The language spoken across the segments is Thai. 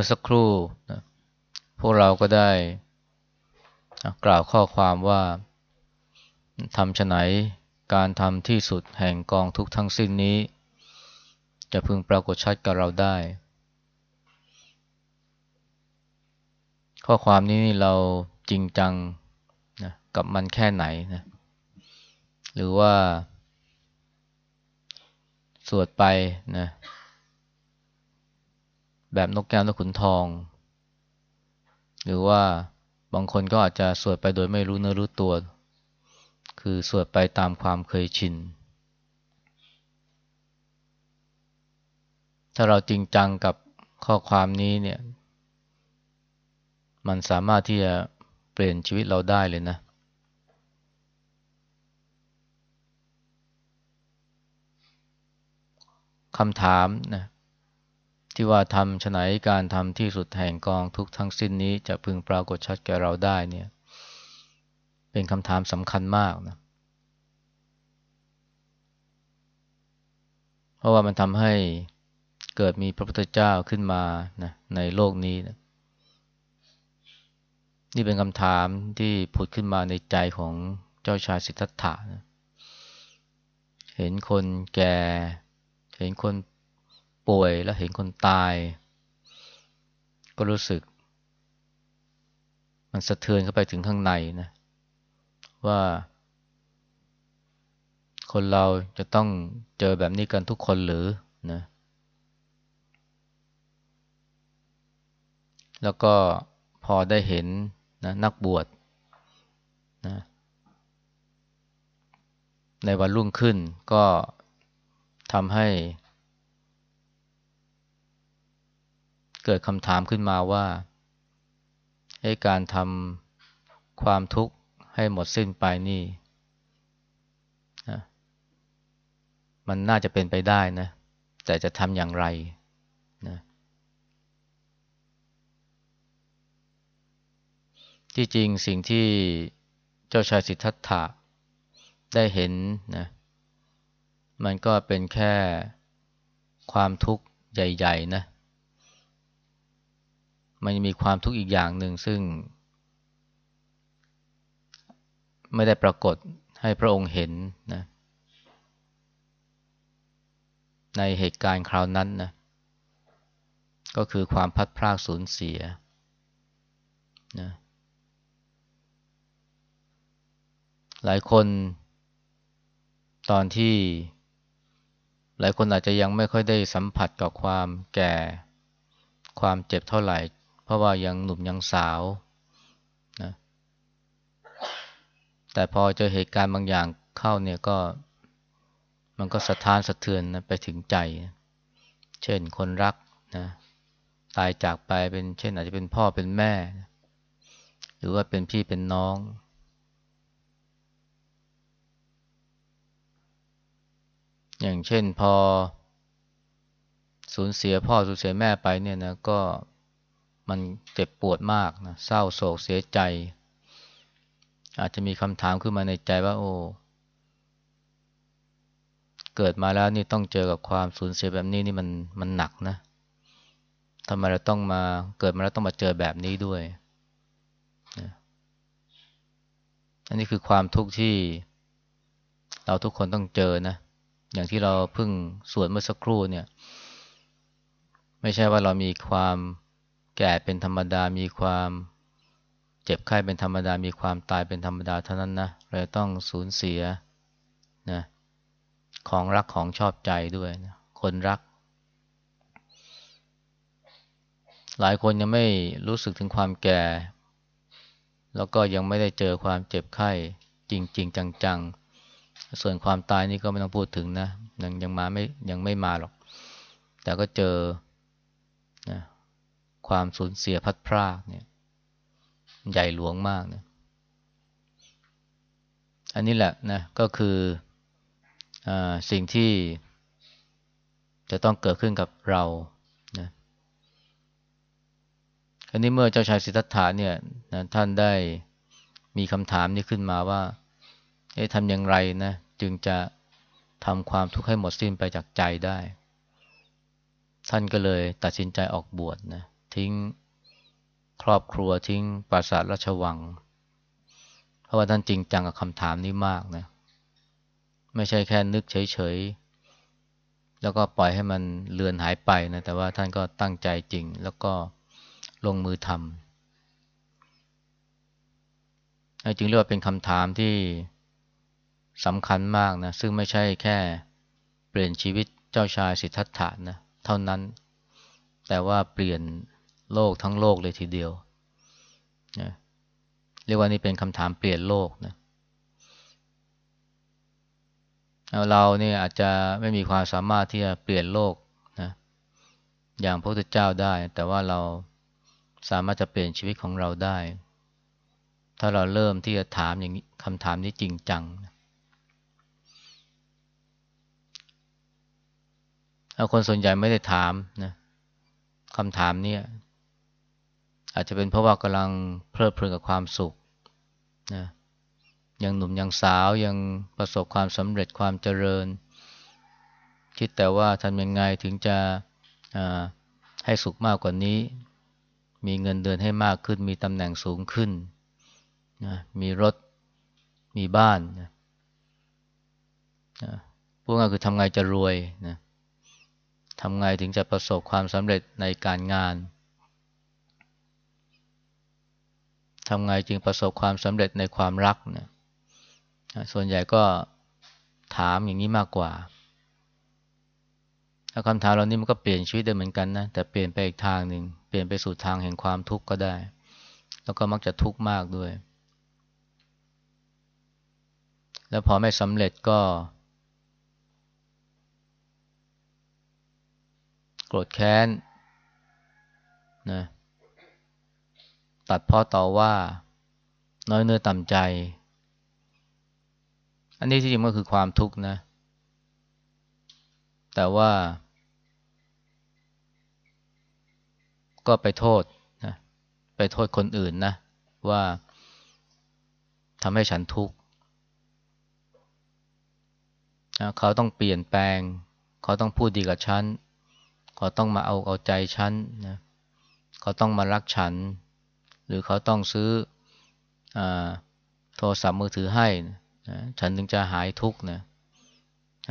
มื่อสักครู่นะพวกเราก็ได้กล่าวข้อความว่าทำฉไหนการทำที่สุดแห่งกองทุกทั้งสิ้นนี้ จะพึงปรากฏชัดกับเราได้ ข้อความนี้เราจริงจังนะกับมันแค่ไหนนะหรือว่า สวดไปนะ แบบนกแก้วนกขุนทอง หรือว่าบางคนก็อาจจะสวดไปโดยไม่รู้เนื้อรู้ตัว คือสวดไปตามความเคยชิน ถ้าเราจริงจังกับข้อความนี้เนี่ย มันสามารถที่จะเปลี่ยนชีวิตเราได้เลยนะ คำถามนะ ที่ว่าทำฉไหนการทำที่สุดแห่งกองทุกทั้งสิ้นนี้จะพึงปรากฏชัดแก่เราได้เนี่ย เป็นคำถามสำคัญมากนะ เพราะว่ามันทำให้เกิดมีพระพุทธเจ้าขึ้นมานะในโลกนี้นะนี่เป็นคำถามที่ผุดขึ้นมาในใจของเจ้าชายสิทธัตถะนะเห็นคนแก่ เห็นคน ป่วยแล้วเห็นคนตาย ก็รู้สึก มันสะเทือนเข้าไปถึงข้างในนะ ว่า คนเราจะต้องเจอแบบนี้กันทุกคนหรือนะแล้วก็พอได้เห็นนะนักบวชนะในวันรุ่งขึ้นก็ทำให้เกิดคำถามขึ้นมาว่าให้การทำความทุกข์ให้หมดสิ้นไปนี่นะมันน่าจะเป็นไปได้นะ แต่จะทำอย่างไรนะที่จริงสิ่งที่เจ้าชายสิทธัตถะได้เห็นนะมันก็เป็นแค่ความทุกข์ใหญ่ ๆ นะ มันมีความทุกข์อีกอย่างหนึ่งซึ่ง ไม่ได้ปรากฏให้พระองค์เห็นนะในเหตุการณ์คราวนั้นนะก็คือความพัดพรากสูญเสียนะหลายคน ตอนที่ หลายคนอาจจะยังไม่ค่อยได้สัมผัสกับความแก่ ความเจ็บเท่าไหร่ ราะว่ายังหนุ่มยังสาวนะแต่พอเจอเหตุการณ์บางอย่างเข้าเนี่ยก็ มันก็สะท้านสะเทือนนะไปถึงใจ เช่นคนรักนะตายจากไปเป็นเช่นอาจจะเป็นพ่อเป็นแม่ หรือว่าเป็นพี่เป็นน้องอย่างเช่นพอสูญเสียพ่อสูญเสียแม่ไปเนี่ยนะก็ มันเจ็บปวดมากนะเศร้าโศกเสียใจ อาจจะมีคำถามขึ้นมาในใจว่า โอ้เกิดมาแล้วนี่ต้องเจอกับความสูญเสียแบบนี้นี่มันมันหนักนะทำไมเราต้องมาเกิดมาแล้วต้องมาเจอแบบนี้ด้วยอันนี้คือความทุกข์ที่เราทุกคนต้องเจอนะ อย่างที่เราเพิ่งสวดเมื่อสักครู่เนี่ย ไม่ใช่ว่าเรามีความ แก่เป็นธรรมดามีความเจ็บไข้เป็นธรรมดา มีความตายเป็นธรรมดาเท่านั้นนะเราต้องสูญเสียนะของรักของชอบใจด้วยนะคนรัก หลายคนยังไม่รู้สึกถึงความแก่ แล้วก็ยังไม่ได้เจอความเจ็บไข้จริงๆจังๆ ส่วนความตายนี่ก็ไม่ต้องพูดถึงนะยังยังมาไม่ยังไม่มาหรอก แต่ก็เจอนะ ความสูญเสียพัดพรากเนี่ย ใหญ่หลวงมากเนี่ยอันนี้แหละนะก็คืออสิ่งที่จะต้องเกิดขึ้นกับเรานะอันนี้เมื่อเจ้าชายสิทธัตถะเนี่ยนะท่านได้มีคำถามนี้ขึ้นมาว่าจะทำอย่างไรนะจึงจะทำความทุกข์ให้หมดสิ้นไปจากใจได้ ท่านก็เลยตัดสินใจออกบวชนะ ทิ้งครอบครัวทิ้งปราสาทราชวัง เพราะว่าท่านจริงจังกับคำถามนี้มากนะ ไม่ใช่แค่นึกเฉยๆ แล้วก็ปล่อยให้มันเลือนหายไปนะ แต่ว่าท่านก็ตั้งใจจริง แล้วก็ลงมือทำจึงเรียกว่าเป็นคำถามที่สำคัญมากนะ ซึ่งไม่ใช่แค่เปลี่ยนชีวิตเจ้าชายสิทธัตถะนะ เท่านั้น แต่ว่าเปลี่ยน โลกทั้งโลกเลยทีเดียวนะเรียกว่านี่เป็นคำถามเปลี่ยนโลกนะเราเนี่ยอาจจะไม่มีความสามารถที่จะเปลี่ยนโลกนะอย่างพระพุทธเจ้าได้ แต่ว่าเราสามารถจะเปลี่ยนชีวิตของเราได้ ถ้าเราเริ่มที่จะถามอย่างนี้คำถามนี้จริงจังคนส่วนใหญ่ไม่ได้ถามนะคำถามนี้ อาจจะเป็นเพราะว่ากำลังเพลิดเพลินกับความสุขนะยังหนุ่มยังสาวยังประสบความสำเร็จความเจริญ คิดแต่ว่าทำยังไงถึงจะให้สุขมากกว่านี้ มีเงินเดือนให้มากขึ้น มีตำแหน่งสูงขึ้นนะมีรถมีบ้านนะพวกนั้นคือทำไงจะรวยนะทำไงถึงจะประสบความสำเร็จในการงาน ทำไงจึงประสบความสำเร็จในความรักเนี่ยส่วนใหญ่ก็ถามอย่างนี้มากกว่าคำถามเหล่านี้มันก็เปลี่ยนชีวิตได้เหมือนกันนะ แต่เปลี่ยนไปอีกทางหนึ่ง เปลี่ยนไปสู่ทางแห่งความทุกข์ก็ได้ แล้วก็มักจะทุกข์มากด้วย แล้วพอไม่สำเร็จก็ โกรธแค้นนะ ตัดพ้อต่อว่า น้อยเนื้อต่ำใจ อันนี้ที่จริงก็คือความทุกข์นะ แต่ว่า ก็ไปโทษนะไปโทษคนอื่นนะ ว่าทำให้ฉันทุกข์เขาต้องเปลี่ยนแปลง เขาต้องพูดดีกับฉัน เขาต้องมาเอาเอาใจฉันนะ เขาต้องมารักฉัน หรือเขาต้องซื้ออโทรศัพท์มือถือให้นะฉันถึงจะหายทุกข์นะ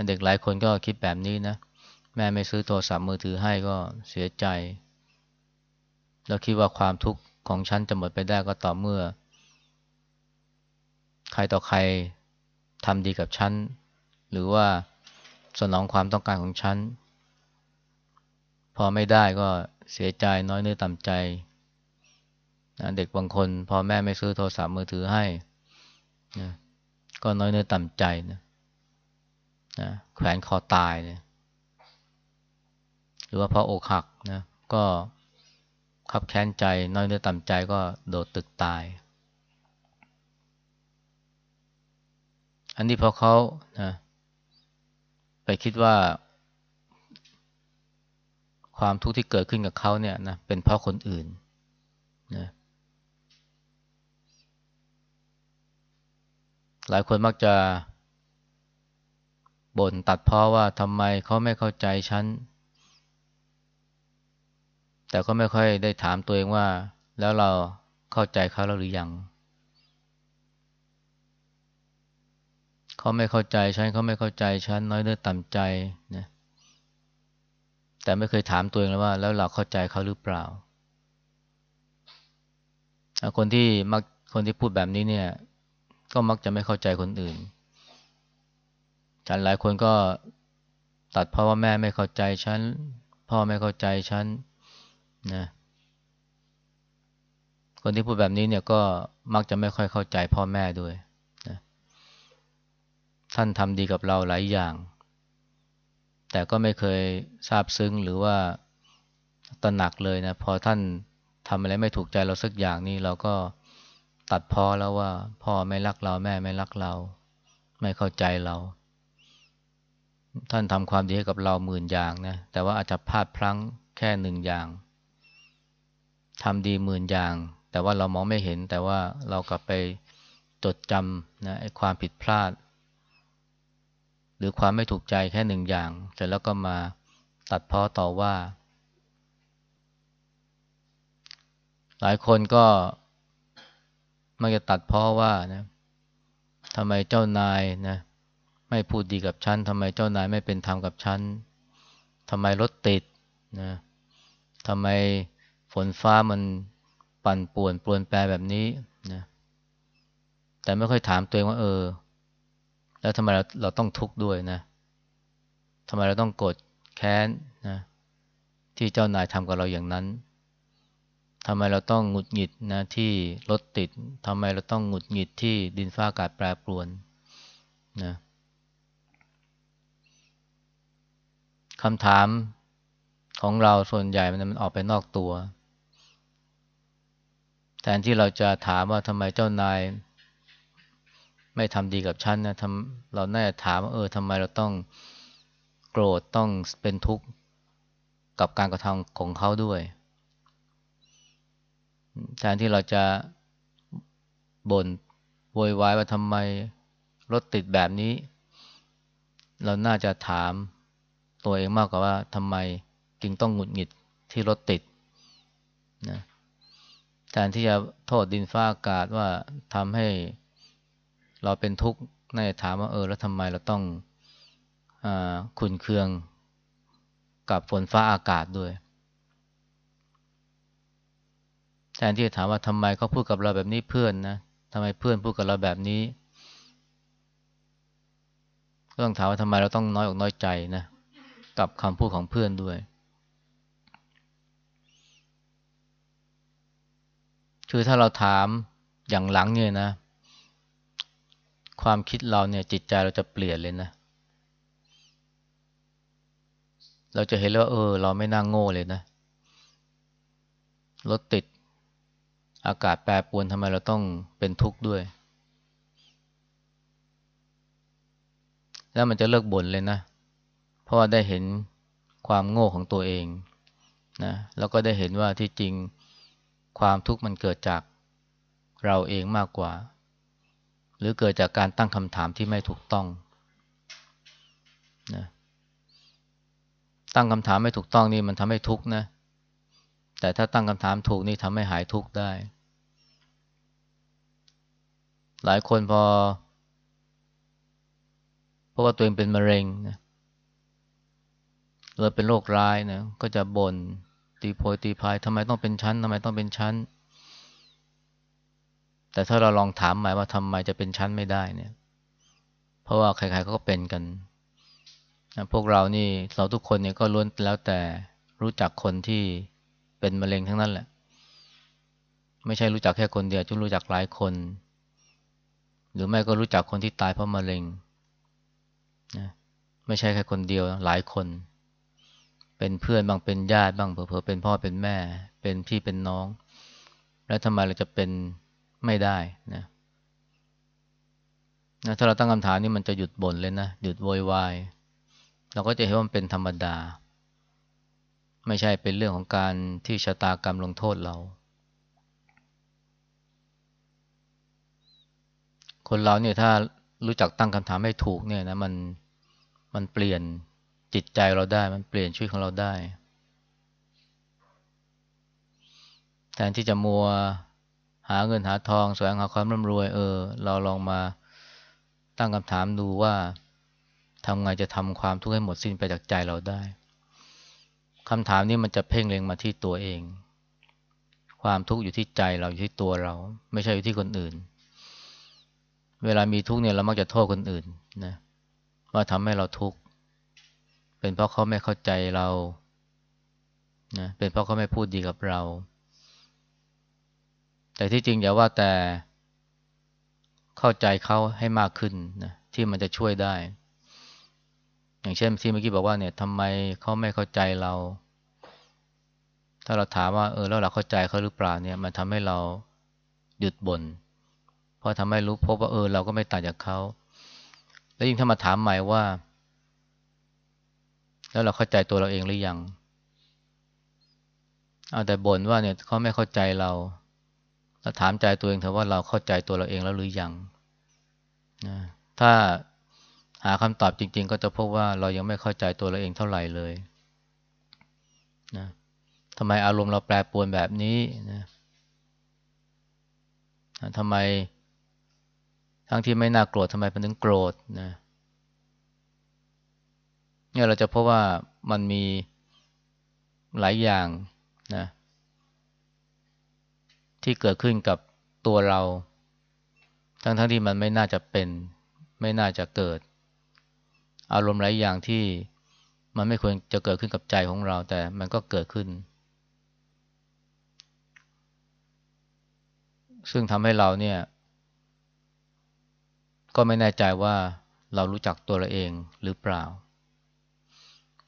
เด็กหลายคนก็คิดแบบนี้นะแม่ไม่ซื้อโทรศัพท์มือถือให้ก็เสียใจ แล้วคิดว่าความทุกข์ของฉันจะหมดไปได้ก็ต่อเมื่อ ใครต่อใครทำดีกับฉัน หรือว่าสนองความต้องการของฉัน พอไม่ได้ก็เสียใจน้อยเนื้อต่ำใจ นะเด็กบางคนพอแม่ไม่ซื้อโทรศัพท์มือถือให้นะก็น้อยเนื้อต่ำใจนะนะแขวนคอตายเลยหรือว่าพออกหักนะก็ขับแค้นใจ น้อยเนื้อต่ำใจก็โดดตึกตาย อันนี้พอเขานะไปคิดว่า ความทุกข์ที่เกิดขึ้นกับเขาเนี่ยนะเป็นเพราะคนอื่นนะ หลายคนมักจะบ่นตัดพ้อว่าทำไมเขาไม่เข้าใจฉัน แต่ก็ไม่ค่อยได้ถามตัวเองว่า แล้วเราเข้าใจเขาแล้วหรือยัง เขาไม่เข้าใจฉันเขาไม่เข้าใจฉันน้อยเนื้อต่ำใจนะแต่ไม่เคยถามตัวเองเลยว่า แล้วเราเข้าใจเขาหรือเปล่า คนที่มักคนที่พูดแบบนี้เนี่ย ก็มักจะไม่เข้าใจคนอื่นฉันหลายคนก็ตัดเพราะว่าแม่ไม่เข้าใจฉัน พ่อไม่เข้าใจฉันนะคนที่พูดแบบนี้เนี่ยก็มักจะไม่ค่อยเข้าใจพ่อแม่ด้วยนะท่านทำดีกับเราหลายอย่าง แต่ก็ไม่เคยทราบซึ้งหรือว่าตระหนักเลยนะพอท่านทำอะไรไม่ถูกใจเราสักอย่างนี้เราก็ ตัดพ้อแล้วว่า พ่อไม่รักเราแม่ไม่รักเรา ไม่เข้าใจเรา ท่านทำความดีให้กับเราหมื่นอย่างนะแต่ว่าอาจจะพลาดพลั้งแค่หนึ่งอย่างทำดีหมื่นอย่าง แต่ว่าเรามองไม่เห็น แต่ว่าเรากลับไปจดจำนะไอ้ความผิดพลาด หรือความไม่ถูกใจแค่หนึ่งอย่าง เสร็จแล้วก็มาตัดพ้อต่อว่า หลายคนก็ มักจะตัดเพราะว่านะทำไมเจ้านายนะไม่พูดดีกับฉันทำไมเจ้านายไม่เป็นธรรมกับฉันทำไมรถติดนะทำไมฝนฟ้ามันปั่นป่วนปลวนแปรแบบนี้นะแต่ไม่ค่อยถามตัวเองว่าเออ แล้วทำไมเราเราต้องทุกข์ด้วยนะทำไมเราต้องโกรธแค้นนะที่เจ้านายทำกับเราอย่างนั้น ทำไมเราต้องหงุดหงิดนะที่รถติดทำไมเราต้องหงุดหงิดที่ดินฟ้าอากาศแปรปรวนนะคำถามของเราส่วนใหญ่มันมันออกไปนอกตัว แทนที่เราจะถามว่าทำไมเจ้านาย ไม่ทำดีกับฉันนะทำเราน่าจะถามว่าเออทำไมเราต้องโกรธต้องเป็นทุกข์กับการกระทำของเขาด้วย แทนที่เราจะบน่นโวยวายว่าทำไมรถติดแบบนี้ เราน่าจะถามตัวเองมากกว่าว่าทำไมจึงต้องหงุดหงิดที่รถติดนะแทนที่จะโทษดินฟ้าอากาศว่าทำให้เราเป็นทุกข์น่าจะถามว่าเออ แล้วทำไมเราต้องอขุนเคืองกับฝนฟ้าอากาศด้วย แทนที่จะถามว่าทำไมเขาพูดกับเราแบบนี้เพื่อนนะทำไมเพื่อนพูดกับเราแบบนี้ ก็ต้องถามว่าทำไมเราต้องน้อยอกน้อยใจนะกับคำพูดของเพื่อนด้วย คือถ้าเราถามอย่างหลังเนี่ยนะ ความคิดเราเนี่ยจิตใจเราจะเปลี่ยนเลยนะ เราจะเห็นว่าเออ เราไม่น่างโง่เลยนะรถติด อากาศแปรปรวนทำไมเราต้องเป็นทุกข์ด้วย แล้วมันจะเลิกบ่นเลยนะ เพราะว่าได้เห็นความโง่ของตัวเองนะแล้วก็ได้เห็นว่าที่จริงความทุกข์มันเกิดจากเราเองมากกว่า หรือเกิดจากการตั้งคำถามที่ไม่ถูกต้องนะตั้งคำถามไม่ถูกต้องนี่มันทำให้ทุกข์นะ แต่ถ้าตั้งคำถามถูกนี่ทำให้หายทุกข์ได้ หลายคนพอ เพราะว่าตัวเองเป็นมะเร็งนะหรือเป็นโรคร้ายนะก็จะบน่นตีโพยตีพายทำไมต้องเป็นชั้นทำไมต้องเป็นชั้น แต่ถ้าเราลองถามหมายว่าทำไมจะเป็นชั้นไม่ได้เนี่ย เพราะว่าใครๆก็เป็นกัน พวกเรานี่เราทุกคนเนี่ยก็ล้วนแล้วแต่รู้จักคนที่ เป็นมะเร็งทั้งนั้นแหละ ไม่ใช่รู้จักแค่คนเดียวจุรู้จักหลายคน หรือไม่ก็รู้จักคนที่ตายเพราะมะเร็งนะไม่ใช่แค่คนเดียวหลายคน เป็นเพื่อนบ้างเป็นญาติบ้างเผลอๆเป็นพ่อเป็นแม่ เป็นพี่เป็นน้อง แล้วทำไมเราจะเป็นไม่ได้นะนะถ้าเราตั้งคำถามนี่มันจะหยุดบ่นเลยนะ หยุดโวยวาย เราก็จะเห็นว่ามันเป็นธรรมดา ไม่ใช่เป็นเรื่องของการที่ชะตากรรมลงโทษเรา คนเราเนี่ยถ้ารู้จักตั้งคำถามให้ถูกเนี่ยนะมันมันเปลี่ยนจิตใจเราได้ มันเปลี่ยนชีวิตของเราได้ แทนที่จะมัวหาเงินหาทองแสวงหาความร่ำรวย เออ เราลองมาตั้งคำถามดูว่าทำไงจะทำความทุกข์ให้หมดสิ้นไปจากใจเราได้ คำถามนี้มันจะเพ่งเล็งมาที่ตัวเอง ความทุกข์อยู่ที่ใจเราอยู่ที่ตัวเรา ไม่ใช่อยู่ที่คนอื่น เวลามีทุกข์เนี่ยเรามักจะโทษคนอื่นนะว่าทำให้เราทุกข์เป็นเพราะเขาไม่เข้าใจเรานะเป็นเพราะเขาไม่พูดดีกับเรา แต่ที่จริงอย่าว่าแต่เข้าใจเขาให้มากขึ้นนะที่มันจะช่วยได้ อย่างเช่นที่เมื่อกี้บอกว่าเนี่ยทำไมเขาไม่เข้าใจเรา ถ้าเราถามว่าเออแล้วเราเข้าใจเขาหรือเปล่าเนี่ย มันทำให้เราหยุดบน่นเพราะทำให้รู้พบว่าเออ เราก็ไม่ต่างจากเขาแล้วยิ่งถ้ามาถามใหม่ว่า แล้วเราเข้าใจตัวเราเองหรือยังเอาแต่บ่นว่าเนี่ยเขาไม่เข้าใจเราแล้วถามใจตัวเองเถอะว่าเราเข้าใจตัวเราเองแล้วหรือยังนะถ้า หาคำตอบจริง ๆ ก็จะพบว่าเรายังไม่เข้าใจตัวเราเองเท่าไหร่เลยนะทำไมอารมณ์เราแปรปรวนแบบนี้นะทำไมทั้งที่ไม่น่าโกรธทำไมมันถึงโกรธนะเนี่ยเราจะพบว่ามันมีหลายอย่างนะที่เกิดขึ้นกับตัวเรา ทั้งทั้งที่มันไม่น่าจะเป็น ไม่น่าจะเกิด อารมณ์หลายอย่างที่มันไม่ควรจะเกิดขึ้นกับใจของเรา แต่มันก็เกิดขึ้น ซึ่งทำให้เราเนี่ย ก็ไม่แน่ใจว่าเรารู้จักตัวเราเองหรือเปล่า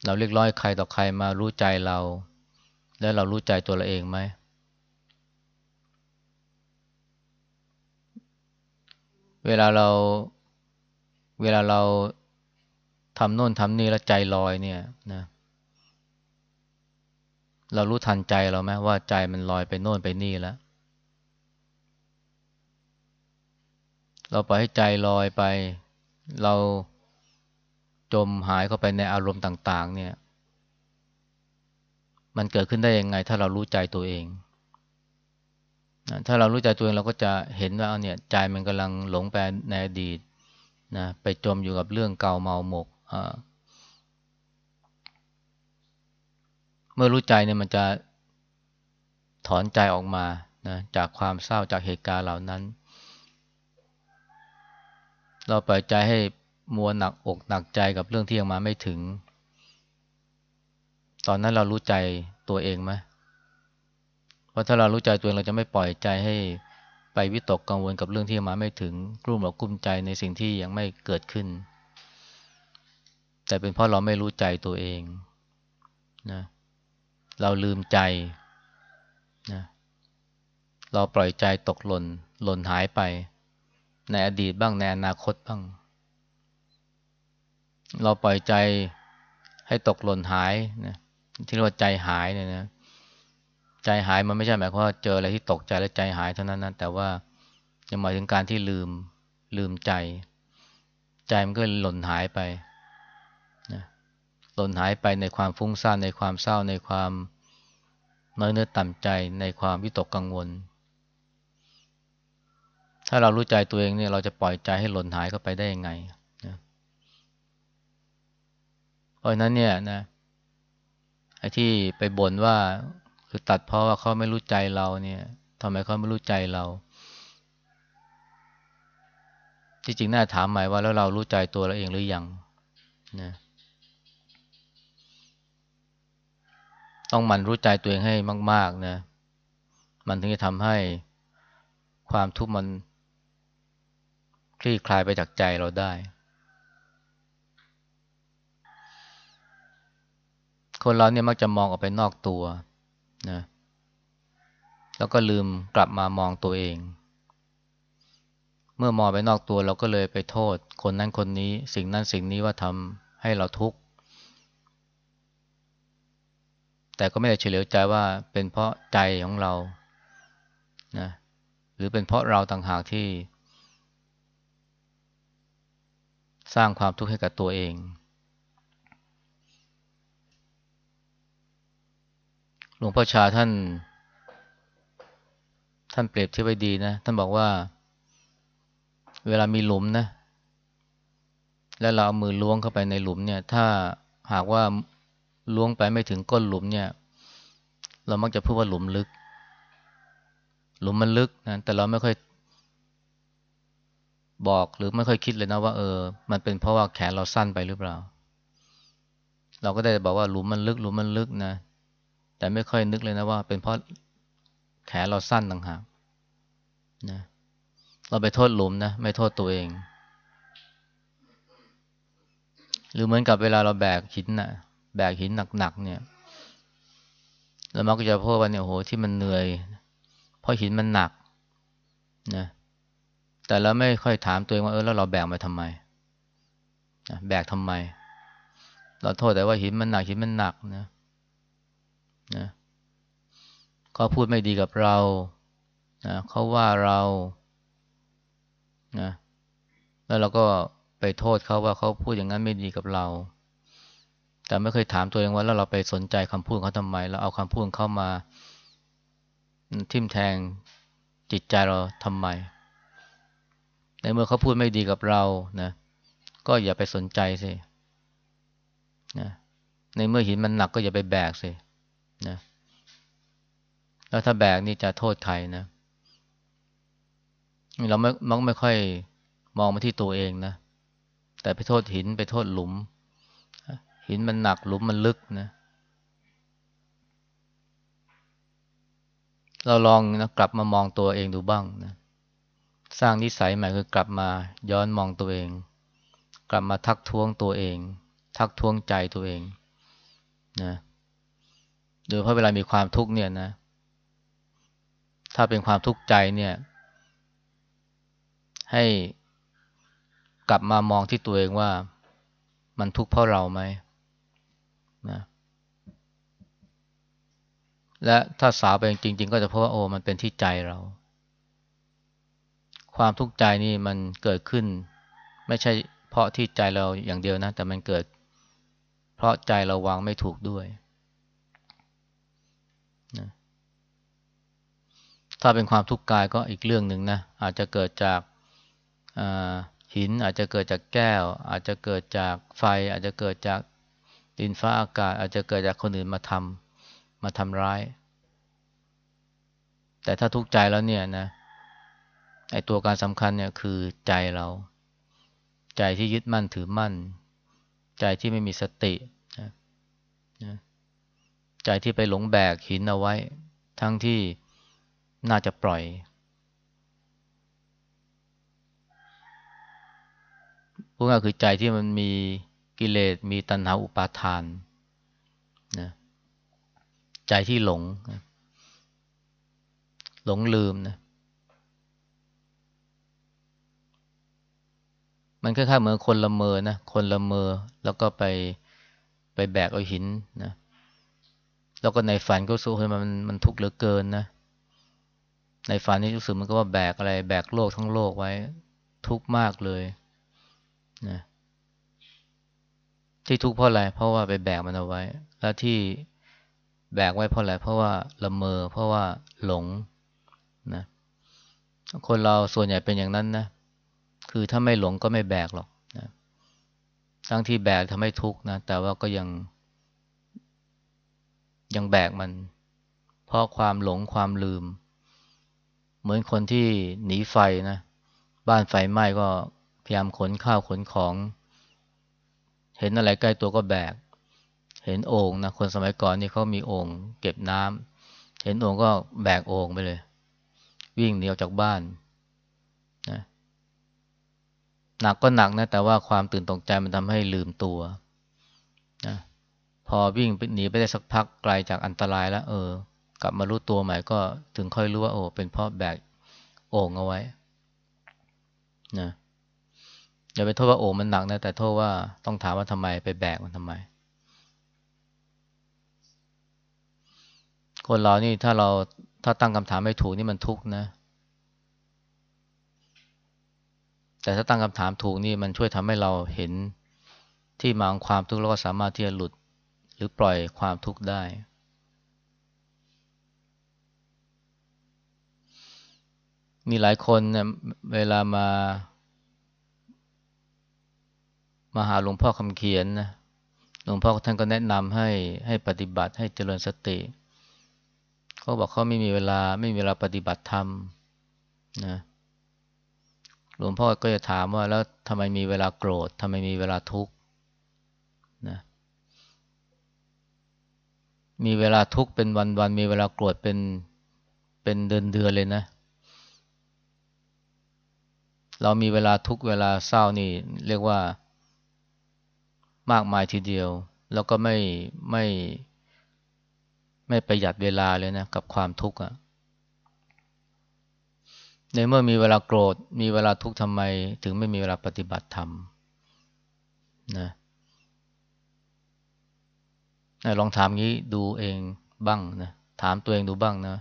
เราเรียกร้อยใครต่อใครมารู้ใจเรา และเรารู้ใจตัวเราเองไหมเวลาเราเวลาเรา ทำโน่นทำนี่แล้วใจลอยเนี่ยนะเรารู้ทันใจเราไหมว่าใจมันลอยไปโน่นไปนี่แล้ว เราปล่อยให้ใจลอยไป เราจมหายเข้าไปในอารมณ์ต่าง ๆ เนี่ย มันเกิดขึ้นได้ยังไง ถ้าเรารู้ใจตัวเอง ถ้าเรารู้ใจตัวเองเราก็จะเห็นว่าเนี่ย ใจมันกำลังหลงไปในอดีตนะไปจมอยู่กับเรื่องเก่าเมาหมก เมื่อรู้ใจเนี่ยมันจะถอนใจออกมานะจากความเศร้าจากเหตุการณ์เหล่านั้น เราปล่อยใจให้มัวหนักอกหนักใจกับเรื่องที่ยังมาไม่ถึง ตอนนั้นเรารู้ใจตัวเองไหมเพราะถ้าเรารู้ใจตัวเองเราจะไม่ปล่อยใจให้ไปวิตกกังวลกับเรื่องที่มาไม่ถึงกลุ้มหรือกุ้มใจในสิ่งที่ยังไม่เกิดขึ้น แต่เป็นเพราะเราไม่รู้ใจตัวเองนะเราลืมใจนะเราปล่อยใจตกหล่นหล่นหายไป ในอดีตบ้างในอนาคตบ้าง เราปล่อยใจให้ตกหล่นหายนะที่เรียกว่าใจหายเนี่ยนะใจหายมันไม่ใช่หมายความว่าเจออะไรที่ตกใจแล้วใจหายเท่านั้นนะแต่ว่าจะหมายถึงการที่ลืมลืมใจ ใจมันก็หล่นหายไป หล่นหายไปในความฟุ้งซ่านในความเศร้าในความน้อยเนื้อต่ำใจในความวิตกกังวล ถ้าเรารู้ใจตัวเองเนี่ยเราจะปล่อยใจให้หล่นหายเข้าไปได้ยังไงนะเพราะนั้นเนี่ยนะไอ้ที่ไปบ่นว่าคือตัดเพราะว่าเขาไม่รู้ใจเราเนี่ยทำไมเขาไม่รู้ใจเรา ที่จริงน่าถามหม่ว่าแล้วเรารู้ใจตัวเราเองหรือยังนะ ต้องมันรู้ใจตัวเองให้มาก ๆนะ มันถึงจะทำให้ความทุกข์มันคลี่คลายไปจากใจเราได้ คนเราเนี่ยมักจะมองออกไปนอกตัวนะ แล้วก็ลืมกลับมามองตัวเอง เมื่อมองไปนอกตัวเราก็เลยไปโทษ คนนั้นคนนี้ สิ่งนั้นสิ่งนี้ว่าทำให้เราทุกข์ แต่ก็ไม่ได้เฉลียวใจว่าเป็นเพราะใจของเรานะหรือเป็นเพราะเราต่างหากที่ สร้างความทุกข์ให้กับตัวเอง หลวงพ่อชาท่าน ท่านเปรียบเทียบไว้ดีนะ ท่านบอกว่า เวลามีหลุมนะ แล้วเราเอามือล้วงเข้าไปในหลุมเนี่ย ถ้าหากว่า ล้วงไปไม่ถึงก้นหลุมเนี่ย เรามักจะพูดว่าหลุมลึก หลุมมันลึกนะแต่เราไม่ค่อยบอกหรือไม่ค่อยคิดเลยนะว่าเออ มันเป็นเพราะว่าแขนเราสั้นไปหรือเปล่า เราก็ได้บอกว่าหลุมมันลึก หลุมมันลึกนะ แต่ไม่ค่อยนึกเลยนะว่า เป็นเพราะแขนเราสั้นต่างหากนะ เราไปโทษหลุมนะ ไม่โทษตัวเอง หรือเหมือนกับเวลาเราแบกหินนะ่ะ แบกหินหนักๆเนี่ยเรามักจะพูดว่าเนี่ยโหที่มันเหนื่อย เพราะหินมันหนักนะแต่เราไม่ค่อยถามตัวเองว่าเออแล้วเราแบกมาทำไมแบกทำไม เราโทษแต่ว่าหินมันหนักหินมันหนักนะนะเขาพูดไม่ดีกับเรานะเขาว่าเรานะแล้วเราก็ไปโทษเขาว่าเขาพูดอย่างนั้นไม่ดีกับเรา แต่ไม่เคยถามตัวเองว่าแล้วเราไปสนใจคำพูดเขาทำไมเราเอาคำพูดเขามา ทิ่มแทงจิตใจเราทำไม ในเมื่อเขาพูดไม่ดีกับเรานะ ก็อย่าไปสนใจสินะในเมื่อหินมันหนักก็อย่าไปแบกสินะแล้วถ้าแบกนี่จะโทษใครนะ เราไม่มักไม่ค่อยมองมาที่ตัวเองนะ แต่ไปโทษหินไปโทษหลุม หินมันหนักหลุมมันลึกนะ เราลองนะกลับมามองตัวเองดูบ้างนะ สร้างนิสัยใหม่คือกลับมาย้อนมองตัวเอง กลับมาทักท้วงตัวเอง ทักท้วงใจตัวเองนะโดยเพราะเวลามีความทุกข์เนี่ยนะ ถ้าเป็นความทุกข์ใจเนี่ย ให้กลับมามองที่ตัวเองว่ามันทุกข์เพราะเราไหม นะและถ้าสาวไปจริง ๆ ก็จะเพราะว่าโอ้มันเป็นที่ใจเรา ความทุกข์ใจนี่มันเกิดขึ้น ไม่ใช่เพราะที่ใจเราอย่างเดียวนะ แต่มันเกิด เพราะใจเราวางไม่ถูกด้วยนะถ้าเป็นความทุกข์กายก็อีกเรื่องหนึ่งนะอาจจะเกิดจากหินอาจจะเกิดจากแก้ว อาจจะเกิดจากไฟ อาจจะเกิดจาก ดินฟ้าอากาศอาจจะเกิดจากคนอื่นมาทำมาทำร้าย แต่ถ้าทุกข์ใจแล้วเนี่ยนะไอตัวการสำคัญเนี่ยคือใจเรา ใจที่ยึดมั่นถือมั่น ใจที่ไม่มีสตินะนะใจที่ไปหลงแบกหินเอาไว้ ทั้งที่น่าจะปล่อย พวกนั้นคือใจที่มันมี กิเลสมีตัณหาอุปาทานนะใจที่หลงนะหลงลืมนะมันคล้ายๆเหมือนคนละเมอนะคนละเมอแล้วก็ไปไปแบกเอาหินนะแล้วก็ในฝันก็สู้ให้มันมันทุกข์เหลือเกินนะในฝันนี่รู้สึกมันก็ว่าแบกอะไร แบกโลกทั้งโลกไว้ ทุกข์มากเลยนะ ที่ทุกข์เพราะอะไรเพราะว่าไปแบกมันเอาไว้ แล้วที่แบกไว้เพราะอะไรเพราะว่าละเมอ เพราะว่าหลงนะคนเราส่วนใหญ่เป็นอย่างนั้นนะคือถ้าไม่หลงก็ไม่แบกหรอกนะทั้งที่แบกทำให้ทุกข์นะแต่ว่าก็ยัง ยังแบกมัน เพราะความหลงความลืม เหมือนคนที่หนีไฟนะ บ้านไฟไหม้ก็พยายามขนข้าวขนของ เห็นอะไรใกล้ตัวก็แบก เห็นโอ่งนะคนสมัยก่อนนี่เขามีโอ่งเก็บน้ำเห็นโอ่งก็แบกโอ่งไปเลย วิ่งหนีออกจากบ้านนะหนักก็หนักนะแต่ว่าความตื่นตกใจมันทำให้ลืมตัวนะพอวิ่งหนีไปได้สักพักไกลจากอันตรายแล้ว เออ กลับมารู้ตัวใหม่ก็ถึงค่อยรู้ว่าโอ้เป็นเพราะแบกโอ่งเอาไว้นะ อย่าไปโทษว่าโอ่งมันหนักนะ แต่โทษว่าต้องถามว่าทำไมไปแบกมันทำไม คนเรานี่ถ้าเราถ้าตั้งคำถามไม่ถูกนี่มันทุกข์นะ แต่ถ้าตั้งคำถามถูกนี่มันช่วยทำให้เราเห็นที่มาของความทุกข์แล้วก็สามารถที่จะหลุด หรือปล่อยความทุกข์ได้ มีหลายคนเนี่ยเวลามา มาหาหลวงพ่อคำเขียนนะหลวงพ่อท่านก็แนะนำให้ให้ปฏิบัติให้เจริญสติ เขาบอกเขาไม่มีเวลาไม่มีเวลาปฏิบัติธรรมนะหลวงพ่อก็จะถามว่าแล้วทำไมมีเวลาโกรธทำไมมีเวลาทุกข์นะมีเวลาทุกข์เป็นวันๆมีเวลาโกรธเป็นเป็นเดือนเดือนเลยนะ เรามีเวลาทุกเวลาเศร้านี่ เรียกว่า มากมายทีเดียว แล้วก็ไม่ไม่ไม่ประหยัดเวลาเลยนะกับความทุกข์อะในเมื่อมีเวลาโกรธมีเวลาทุกข์ทำไม ถึงไม่มีเวลาปฏิบัติธรรมนะลองถามงี้ดูเองบ้างนะถามตัวเองดูบ้างนะ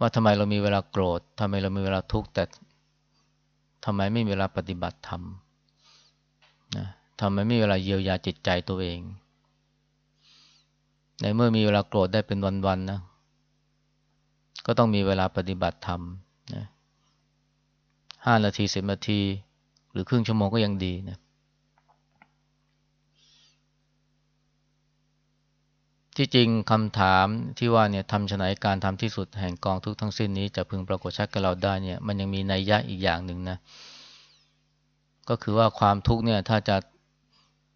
ว่าทำไมเรามีเวลาโกรธทำไมเรามีเวลาทุกข์แต่ทำไมไม่มีเวลาปฏิบัติธรรมนะ ทำไมไม่มีเวลาเยียวยาจิตใจตัวเอง ในเมื่อมีเวลาโกรธได้เป็นวันๆนะ ก็ต้องมีเวลาปฏิบัติธรรมนะห้านาทีสิบนาที หรือครึ่งชั่วโมงก็ยังดีนะที่จริงคำถามที่ว่าเนี่ยทำฉนัยการทำที่สุดแห่งกองทุกทั้งสิ้นนี้จะพึงปรากฏชัดกับเราได้เนี่ย มันยังมีนัยยะอีกอย่างหนึ่งนะ ก็คือว่าความทุกข์เนี่ยถ้าจะ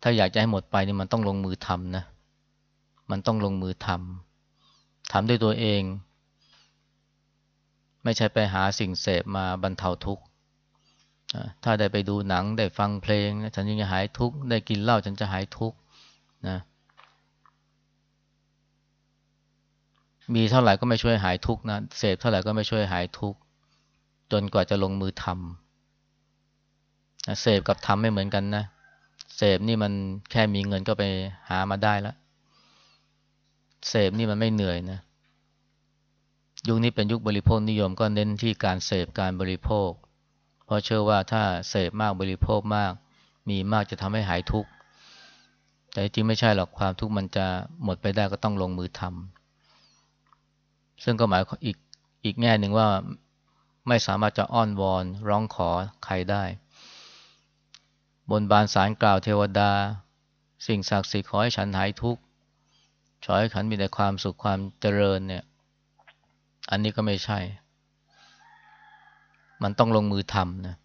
ถ้าอยากจะให้หมดไปนี่มันต้องลงมือทำนะ มันต้องลงมือทำทำด้วยตัวเอง ไม่ใช่ไปหาสิ่งเสพมาบรรเทาทุกข์ถ้าได้ไปดูหนังได้ฟังเพลงฉันยังจะหายทุกข์ได้กินเหล้าฉันจะหายทุกข์นะมีเท่าไหร่ก็ไม่ช่วยหายทุกข์นะเสพเท่าไหร่ก็ไม่ช่วยหายทุกข์จนกว่าจะลงมือทำเสพกับทำไม่เหมือนกันนะเเสพนี่มันแค่มีเงินก็ไปหามาได้แล้วเสพนี่มันไม่เหนื่อยนะ ยุคนี้เป็นยุคบริโภคนิยมก็เน้นที่การเสพการบริโภค เพราะเชื่อว่าถ้าเสพมากบริโภคมาก มีมากจะทำให้หายทุกข์แต่จริงไม่ใช่หรอกความทุกข์มันจะหมดไปได้ก็ต้องลงมือทำซึ่งก็หมายอีกอีกแง่หนึ่งว่าไม่สามารถจะอ้อนวอนร้องขอใครได้ บนบานสารกล่าวเทวดา สิ่งศักดิ์สิทธิ์ขอให้ฉันหายทุกข์ขอให้ฉันมีแต่ความสุขความเจริญเนี่ย อันนี้ก็ไม่ใช่ มันต้องลงมือทำนะ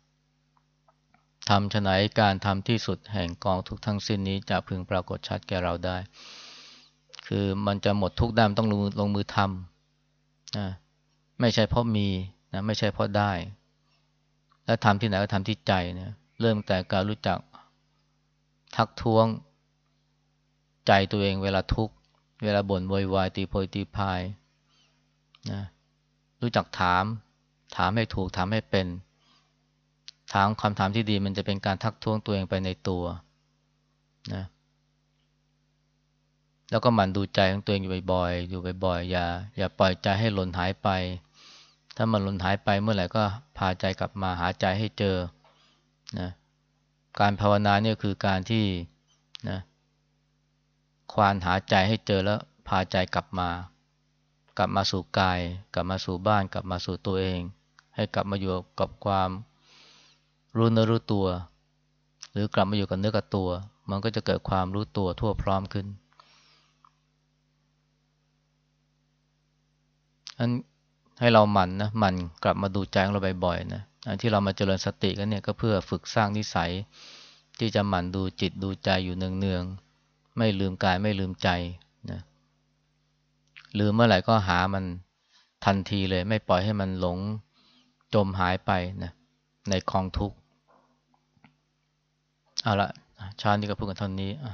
ทำฉนัยการทำที่สุดแห่งกองทุกทั้งสิ้นนี้จะพึงปรากฏชัดแก่เราได้ คือมันจะหมดทุกด้ามต้องลงลงมือทำนะไม่ใช่เพราะมีนะไม่ใช่เพราะได้ และทำที่ไหนก็ทำที่ใจนะ เริ่มแต่การรู้จักทักท้วงใจตัวเองเวลาทุกข์ เวลาบ่นโวยวายตีโพยตีพายนะรู้จักถาม ถามให้ถูกถามให้เป็น ถามคำถามที่ดีมันจะเป็นการทักท้วงตัวเองไปในตัวนะแล้วก็หมั่นดูใจของตัวเองอยู่บ่อยๆอยู่บ่อยๆอย่าอย่าปล่อยใจให้หล่นหายไป ถ้ามันหล่นหายไปเมื่อไหร่ก็พาใจกลับมาหาใจให้เจอ นะการภาวนาเนี่ยคือการที่นะควานหาใจให้เจอแล้วพาใจกลับมา กลับมาสู่กาย กลับมาสู่บ้าน กลับมาสู่ตัวเอง ให้กลับมาอยู่กับความรู้เนื้อรู้ตัว หรือกลับมาอยู่กับเนื้อกับตัว มันก็จะเกิดความรู้ตัวทั่วพร้อมขึ้นอันให้เราหมั่นนะหมั่นกลับมาดูใจของเราบ่อยๆนะอัน ที่เรามาเจริญสติกันเนี่ยก็เพื่อฝึกสร้างนิสัย ที่จะหมั่นดูจิตดูใจอยู่เนืองๆไม่ลืมกายไม่ลืมใจนะลืมเมื่อไหร่ก็หามันทันทีเลย ไม่ปล่อยให้มันหลงจมหายไปนะในคองทุกข์เอาละชาตินี้ก็พูดกันเท่านี้อะ